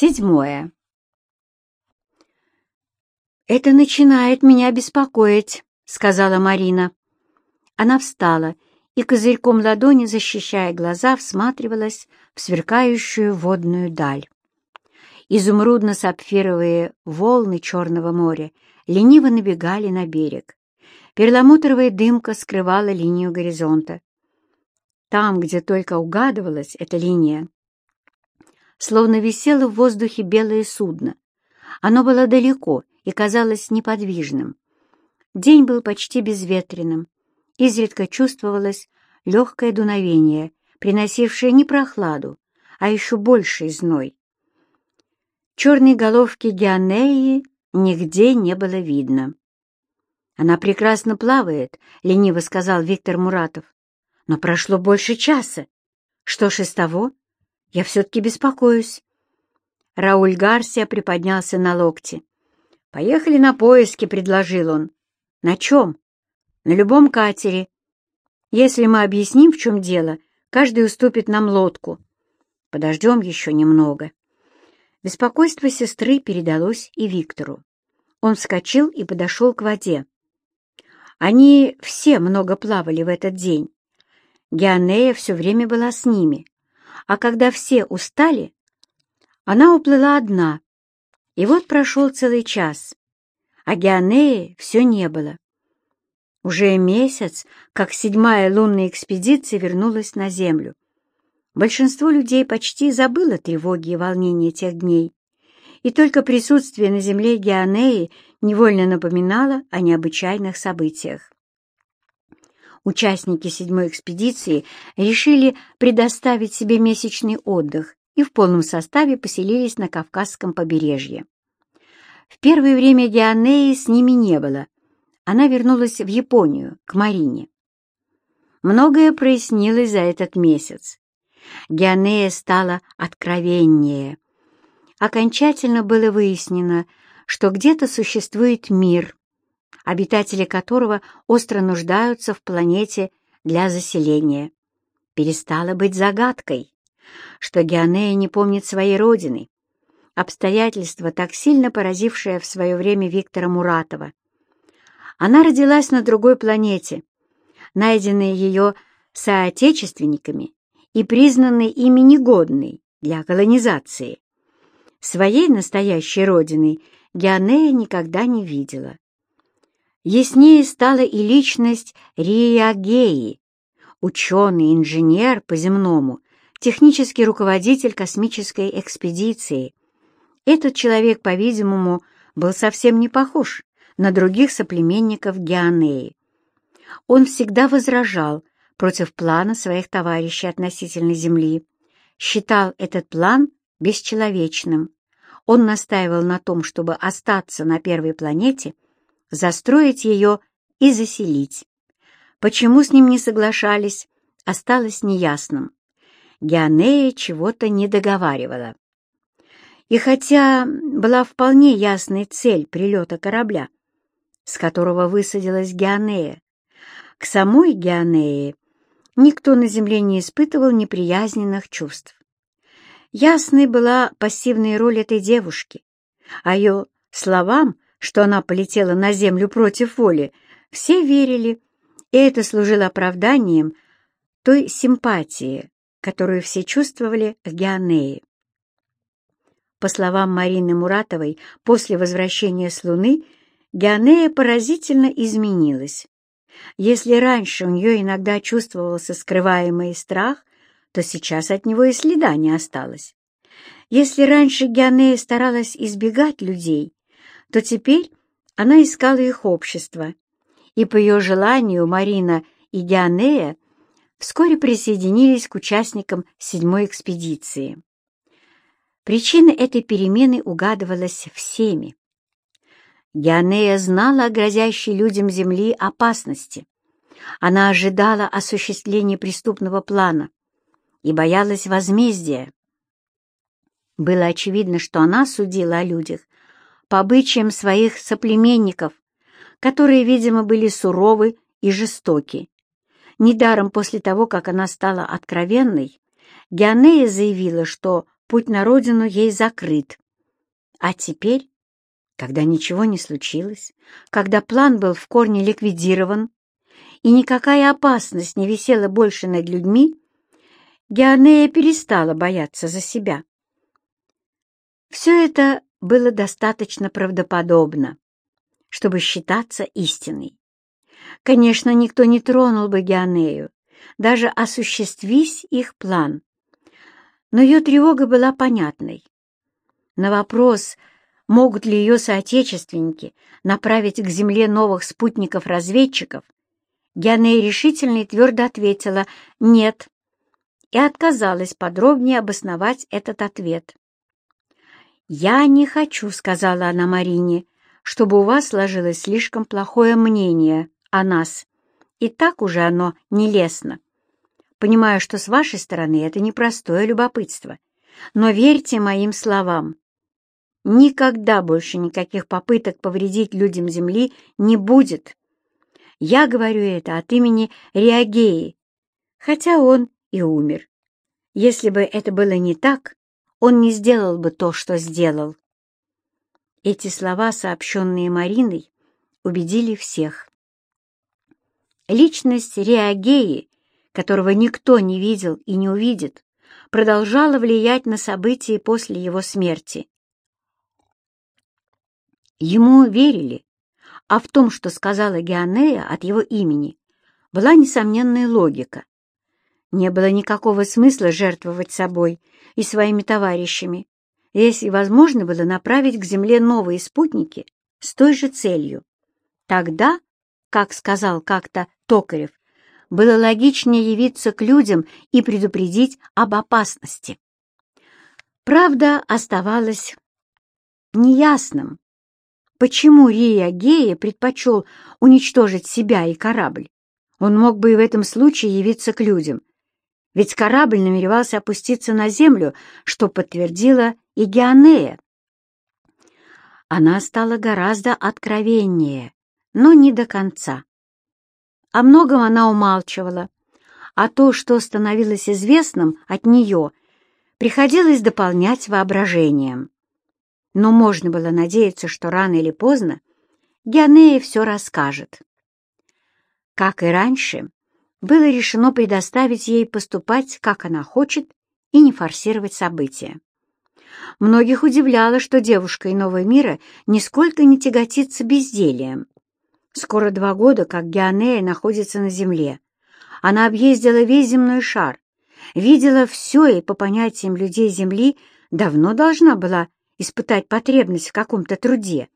Седьмое. «Это начинает меня беспокоить», — сказала Марина. Она встала и козырьком ладони, защищая глаза, всматривалась в сверкающую водную даль. Изумрудно-сапфировые волны Черного моря лениво набегали на берег. Перламутровая дымка скрывала линию горизонта. Там, где только угадывалась эта линия, словно висело в воздухе белое судно. Оно было далеко и казалось неподвижным. День был почти безветренным. Изредка чувствовалось легкое дуновение, приносившее не прохладу, а еще больший зной. Черной головки Геонеи нигде не было видно. «Она прекрасно плавает», — лениво сказал Виктор Муратов. «Но прошло больше часа. Что ж из того?» Я все-таки беспокоюсь. Рауль Гарсия приподнялся на локте. «Поехали на поиски», — предложил он. «На чем?» «На любом катере. Если мы объясним, в чем дело, каждый уступит нам лодку. Подождем еще немного». Беспокойство сестры передалось и Виктору. Он вскочил и подошел к воде. Они все много плавали в этот день. Геонея все время была с ними а когда все устали, она уплыла одна. И вот прошел целый час, а Геонеи все не было. Уже месяц, как седьмая лунная экспедиция вернулась на Землю. Большинство людей почти забыло тревоги и волнения тех дней, и только присутствие на Земле Геонеи невольно напоминало о необычайных событиях участники седьмой экспедиции решили предоставить себе месячный отдых и в полном составе поселились на Кавказском побережье. В первое время Дианеи с ними не было. Она вернулась в Японию, к Марине. Многое прояснилось за этот месяц. Дианея стала откровеннее. Окончательно было выяснено, что где-то существует мир, обитатели которого остро нуждаются в планете для заселения. Перестало быть загадкой, что Геонея не помнит своей родины, обстоятельство, так сильно поразившее в свое время Виктора Муратова. Она родилась на другой планете, найденной ее соотечественниками и признанной ими негодной для колонизации. Своей настоящей родины Геонея никогда не видела. Яснее стала и личность Риагеи, ученый, инженер по-земному, технический руководитель космической экспедиции. Этот человек, по-видимому, был совсем не похож на других соплеменников Геонеи. Он всегда возражал против плана своих товарищей относительно Земли, считал этот план бесчеловечным. Он настаивал на том, чтобы остаться на первой планете – застроить ее и заселить. Почему с ним не соглашались, осталось неясным. Геонея чего-то не договаривала. И хотя была вполне ясной цель прилета корабля, с которого высадилась Геонея, к самой Геонее никто на земле не испытывал неприязненных чувств. Ясной была пассивная роль этой девушки, а ее словам что она полетела на землю против воли, все верили, и это служило оправданием той симпатии, которую все чувствовали к Геонее. По словам Марины Муратовой, после возвращения с Луны Геонея поразительно изменилась. Если раньше у нее иногда чувствовался скрываемый страх, то сейчас от него и следа не осталось. Если раньше Геонея старалась избегать людей, то теперь она искала их общество, и по ее желанию Марина и Дианея вскоре присоединились к участникам седьмой экспедиции. Причина этой перемены угадывалась всеми. Дианея знала о грозящей людям Земли опасности. Она ожидала осуществления преступного плана и боялась возмездия. Было очевидно, что она судила о людях по обычаям своих соплеменников, которые, видимо, были суровы и жестоки. Недаром после того, как она стала откровенной, Геонея заявила, что путь на родину ей закрыт. А теперь, когда ничего не случилось, когда план был в корне ликвидирован, и никакая опасность не висела больше над людьми, Геонея перестала бояться за себя. Все это было достаточно правдоподобно, чтобы считаться истиной. Конечно, никто не тронул бы Геонею, даже осуществись их план. Но ее тревога была понятной. На вопрос, могут ли ее соотечественники направить к Земле новых спутников-разведчиков, Геонея решительно и твердо ответила «нет» и отказалась подробнее обосновать этот ответ. «Я не хочу», — сказала она Марине, — «чтобы у вас сложилось слишком плохое мнение о нас. И так уже оно нелестно. Понимаю, что с вашей стороны это непростое любопытство, но верьте моим словам. Никогда больше никаких попыток повредить людям Земли не будет. Я говорю это от имени Реагеи, хотя он и умер. Если бы это было не так, он не сделал бы то, что сделал. Эти слова, сообщенные Мариной, убедили всех. Личность Реагеи, которого никто не видел и не увидит, продолжала влиять на события после его смерти. Ему верили, а в том, что сказала Геонея от его имени, была несомненная логика. Не было никакого смысла жертвовать собой и своими товарищами, если возможно было направить к Земле новые спутники с той же целью. Тогда, как сказал как-то Токарев, было логичнее явиться к людям и предупредить об опасности. Правда, оставалось неясным, почему Рия Гея предпочел уничтожить себя и корабль. Он мог бы и в этом случае явиться к людям, ведь корабль намеревался опуститься на землю, что подтвердила и Геонея. Она стала гораздо откровеннее, но не до конца. О многом она умалчивала, а то, что становилось известным от нее, приходилось дополнять воображением. Но можно было надеяться, что рано или поздно Геонея все расскажет. Как и раньше, было решено предоставить ей поступать, как она хочет, и не форсировать события. Многих удивляло, что девушка иного мира нисколько не тяготится бездельем. Скоро два года, как Геонея находится на Земле. Она объездила весь земной шар, видела все и, по понятиям людей Земли, давно должна была испытать потребность в каком-то труде.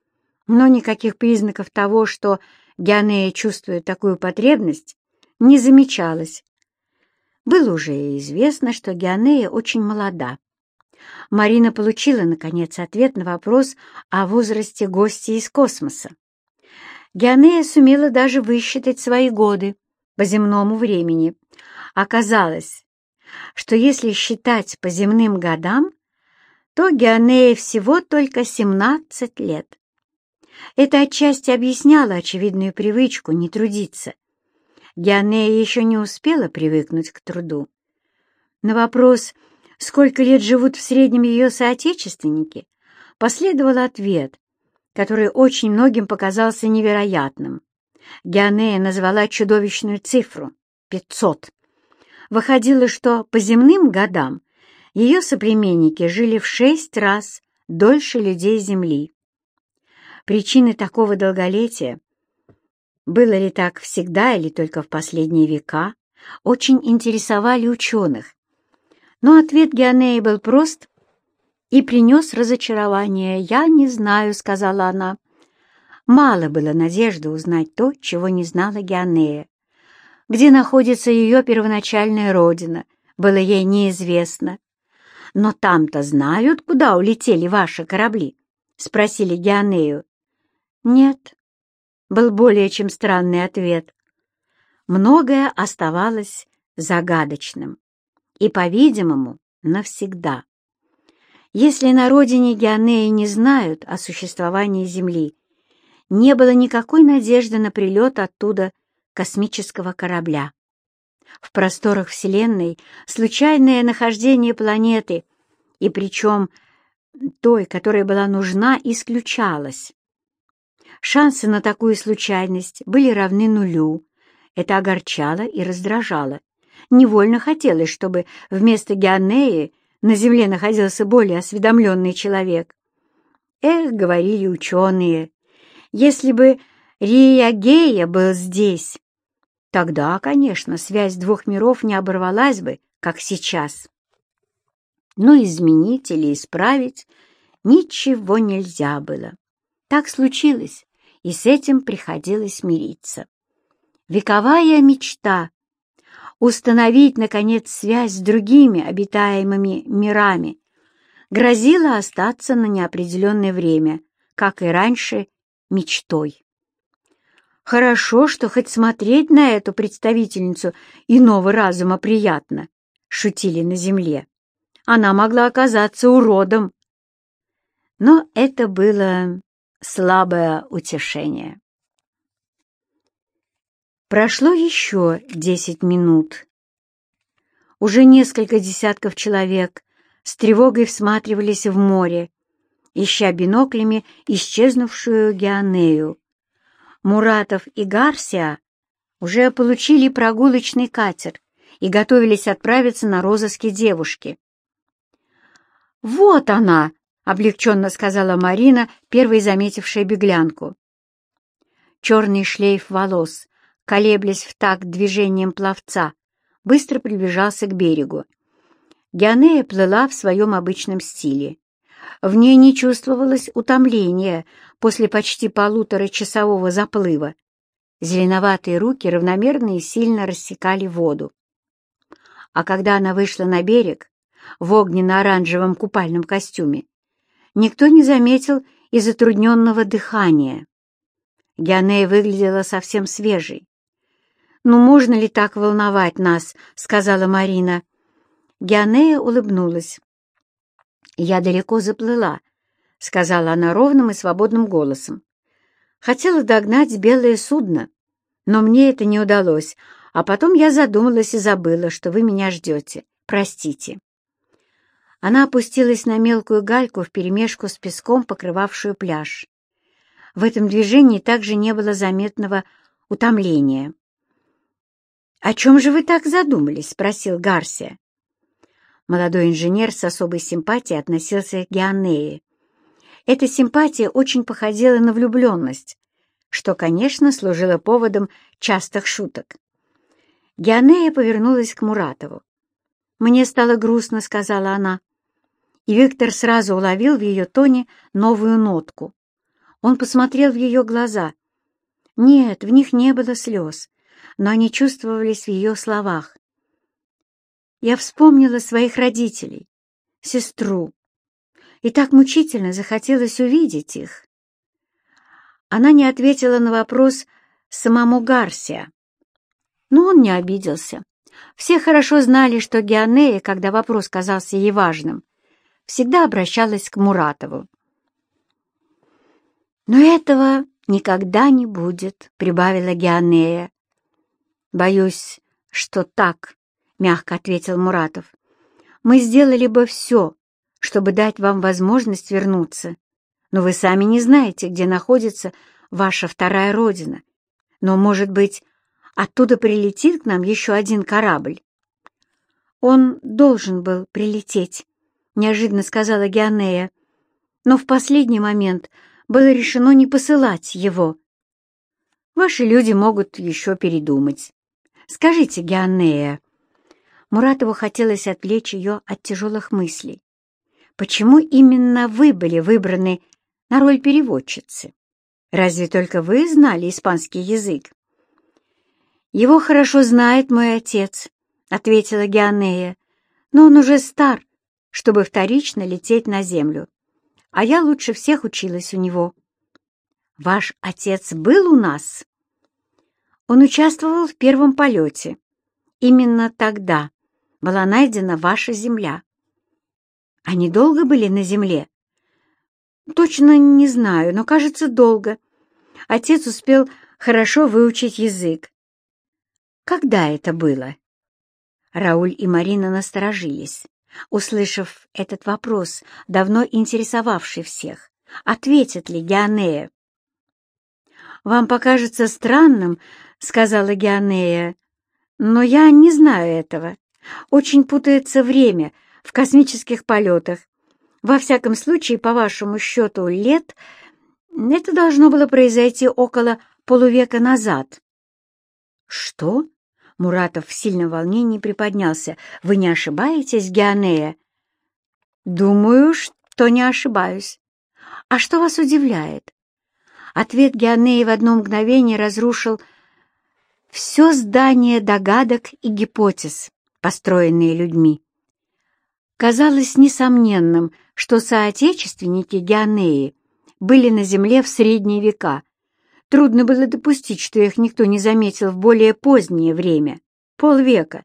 Но никаких признаков того, что Геонея чувствует такую потребность, не замечалось. Было уже известно, что Геонея очень молода. Марина получила, наконец, ответ на вопрос о возрасте гостя из космоса. Геонея сумела даже высчитать свои годы по земному времени. Оказалось, что если считать по земным годам, то Геонея всего только 17 лет. Это отчасти объясняло очевидную привычку не трудиться. Геонея еще не успела привыкнуть к труду. На вопрос, сколько лет живут в среднем ее соотечественники, последовал ответ, который очень многим показался невероятным. Геонея назвала чудовищную цифру — 500. Выходило, что по земным годам ее соплеменники жили в шесть раз дольше людей Земли. Причины такого долголетия, было ли так всегда или только в последние века, очень интересовали ученых. Но ответ Геонеи был прост и принес разочарование. «Я не знаю», — сказала она. Мало было надежды узнать то, чего не знала Геонея. Где находится ее первоначальная родина, было ей неизвестно. «Но там-то знают, куда улетели ваши корабли?» — спросили Геонею. «Нет», — был более чем странный ответ. Многое оставалось загадочным и, по-видимому, навсегда. Если на родине Геонеи не знают о существовании Земли, не было никакой надежды на прилет оттуда космического корабля. В просторах Вселенной случайное нахождение планеты и причем той, которая была нужна, исключалась. Шансы на такую случайность были равны нулю. Это огорчало и раздражало. Невольно хотелось, чтобы вместо Геонеи на Земле находился более осведомленный человек. Эх, говорили ученые, если бы Риагея был здесь, тогда, конечно, связь двух миров не оборвалась бы, как сейчас. Но изменить или исправить ничего нельзя было. Так случилось, и с этим приходилось мириться. Вековая мечта — установить, наконец, связь с другими обитаемыми мирами — грозила остаться на неопределенное время, как и раньше, мечтой. Хорошо, что хоть смотреть на эту представительницу иного разума приятно, шутили на земле. Она могла оказаться уродом. Но это было слабое утешение. Прошло еще десять минут. Уже несколько десятков человек с тревогой всматривались в море, ища биноклями исчезнувшую Геонею. Муратов и Гарсия уже получили прогулочный катер и готовились отправиться на розыски девушки. «Вот она!» — облегченно сказала Марина, первой заметившая беглянку. Черный шлейф волос, колеблясь в такт движением пловца, быстро приближался к берегу. Геонея плыла в своем обычном стиле. В ней не чувствовалось утомления после почти полуторачасового заплыва. Зеленоватые руки равномерно и сильно рассекали воду. А когда она вышла на берег в огненно-оранжевом купальном костюме, никто не заметил и затрудненного дыхания. Геонея выглядела совсем свежей. «Ну, можно ли так волновать нас?» — сказала Марина. Геонея улыбнулась. «Я далеко заплыла», — сказала она ровным и свободным голосом. «Хотела догнать белое судно, но мне это не удалось, а потом я задумалась и забыла, что вы меня ждете. Простите». Она опустилась на мелкую гальку вперемешку с песком, покрывавшую пляж. В этом движении также не было заметного утомления. «О чем же вы так задумались?» — спросил Гарсия. Молодой инженер с особой симпатией относился к Геонее. Эта симпатия очень походила на влюбленность, что, конечно, служило поводом частых шуток. Геонея повернулась к Муратову. «Мне стало грустно», — сказала она. И Виктор сразу уловил в ее тоне новую нотку. Он посмотрел в ее глаза. Нет, в них не было слез, но они чувствовались в ее словах. Я вспомнила своих родителей, сестру, и так мучительно захотелось увидеть их. Она не ответила на вопрос самому Гарсия, но он не обиделся. Все хорошо знали, что Геонея, когда вопрос казался ей важным, всегда обращалась к Муратову. «Но этого никогда не будет», — прибавила Геонея. «Боюсь, что так», — мягко ответил Муратов. «Мы сделали бы все, чтобы дать вам возможность вернуться, но вы сами не знаете, где находится ваша вторая родина. Но, может быть, оттуда прилетит к нам еще один корабль?» «Он должен был прилететь», — неожиданно сказала Геонея. «Но в последний момент было решено не посылать его. Ваши люди могут еще передумать. Скажите, Геонея, Муратову хотелось отвлечь ее от тяжелых мыслей. Почему именно вы были выбраны на роль переводчицы? Разве только вы знали испанский язык? «Его хорошо знает мой отец», — ответила Геонея, «но он уже стар, чтобы вторично лететь на землю, а я лучше всех училась у него». «Ваш отец был у нас?» Он участвовал в первом полете. Именно тогда была найдена ваша земля. Они долго были на земле? Точно не знаю, но, кажется, долго. Отец успел хорошо выучить язык. Когда это было? Рауль и Марина насторожились. Услышав этот вопрос, давно интересовавший всех. Ответит ли Геонея? «Вам покажется странным, — сказала Геонея, — но я не знаю этого. Очень путается время в космических полетах. Во всяком случае, по вашему счету, лет это должно было произойти около полувека назад. Что? Муратов в сильном волнении приподнялся. Вы не ошибаетесь, Геонея? Думаю, что не ошибаюсь. А что вас удивляет? Ответ Геонеи в одно мгновение разрушил все здание догадок и гипотез, построенные людьми. Казалось несомненным, что соотечественники Геонеи были на Земле в средние века. Трудно было допустить, что их никто не заметил в более позднее время, полвека.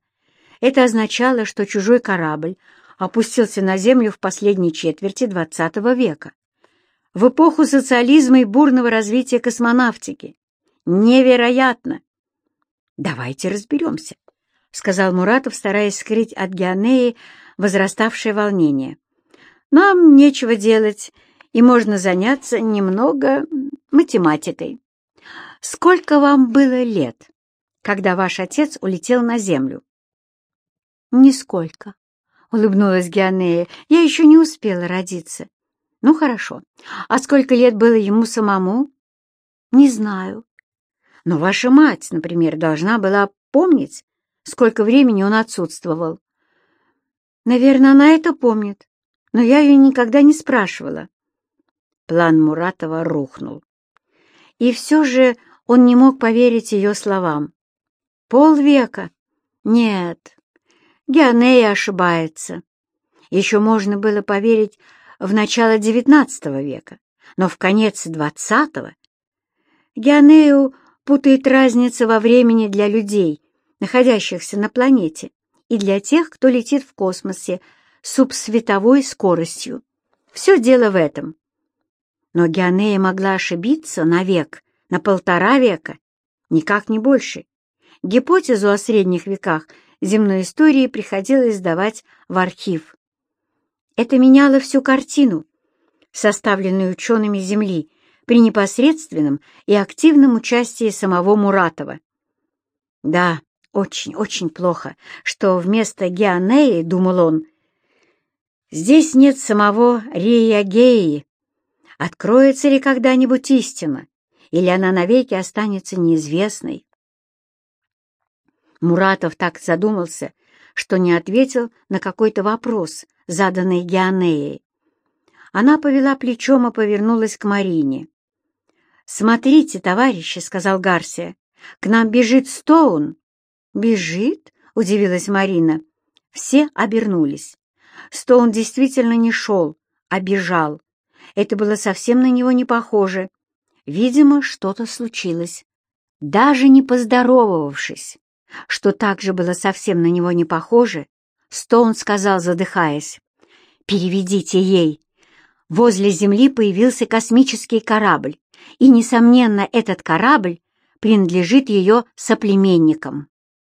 Это означало, что чужой корабль опустился на Землю в последней четверти XX века, в эпоху социализма и бурного развития космонавтики. Невероятно! Давайте разберемся, — сказал Муратов, стараясь скрыть от Геонеи возраставшее волнение. Нам нечего делать, и можно заняться немного математикой. Сколько вам было лет, когда ваш отец улетел на землю? Нисколько, — улыбнулась Геонея. Я еще не успела родиться. Ну, хорошо. А сколько лет было ему самому? Не знаю. Но ваша мать, например, должна была помнить, сколько времени он отсутствовал. Наверное, она это помнит, но я ее никогда не спрашивала. План Муратова рухнул. И все же он не мог поверить ее словам. Полвека? Нет, Геонея ошибается. Еще можно было поверить в начало XIX века, но в конец XX Геонею путает разница во времени для людей, находящихся на планете, и для тех, кто летит в космосе субсветовой скоростью. Все дело в этом. Но Геонея могла ошибиться на век, на полтора века, никак не больше. Гипотезу о средних веках земной истории приходилось сдавать в архив. Это меняло всю картину, составленную учеными Земли, при непосредственном и активном участии самого Муратова. Да, очень-очень плохо, что вместо Геонеи, думал он, здесь нет самого Реягеи. Откроется ли когда-нибудь истина, или она навеки останется неизвестной? Муратов так задумался, что не ответил на какой-то вопрос, заданный Геонеей. Она повела плечом и повернулась к Марине. «Смотрите, товарищи», — сказал Гарсия, — «к нам бежит Стоун». «Бежит?» — удивилась Марина. Все обернулись. Стоун действительно не шел, а бежал. Это было совсем на него не похоже. Видимо, что-то случилось. Даже не поздоровавшись, что также было совсем на него не похоже, Стоун сказал, задыхаясь, «Переведите ей». Возле Земли появился космический корабль, и, несомненно, этот корабль принадлежит ее соплеменникам.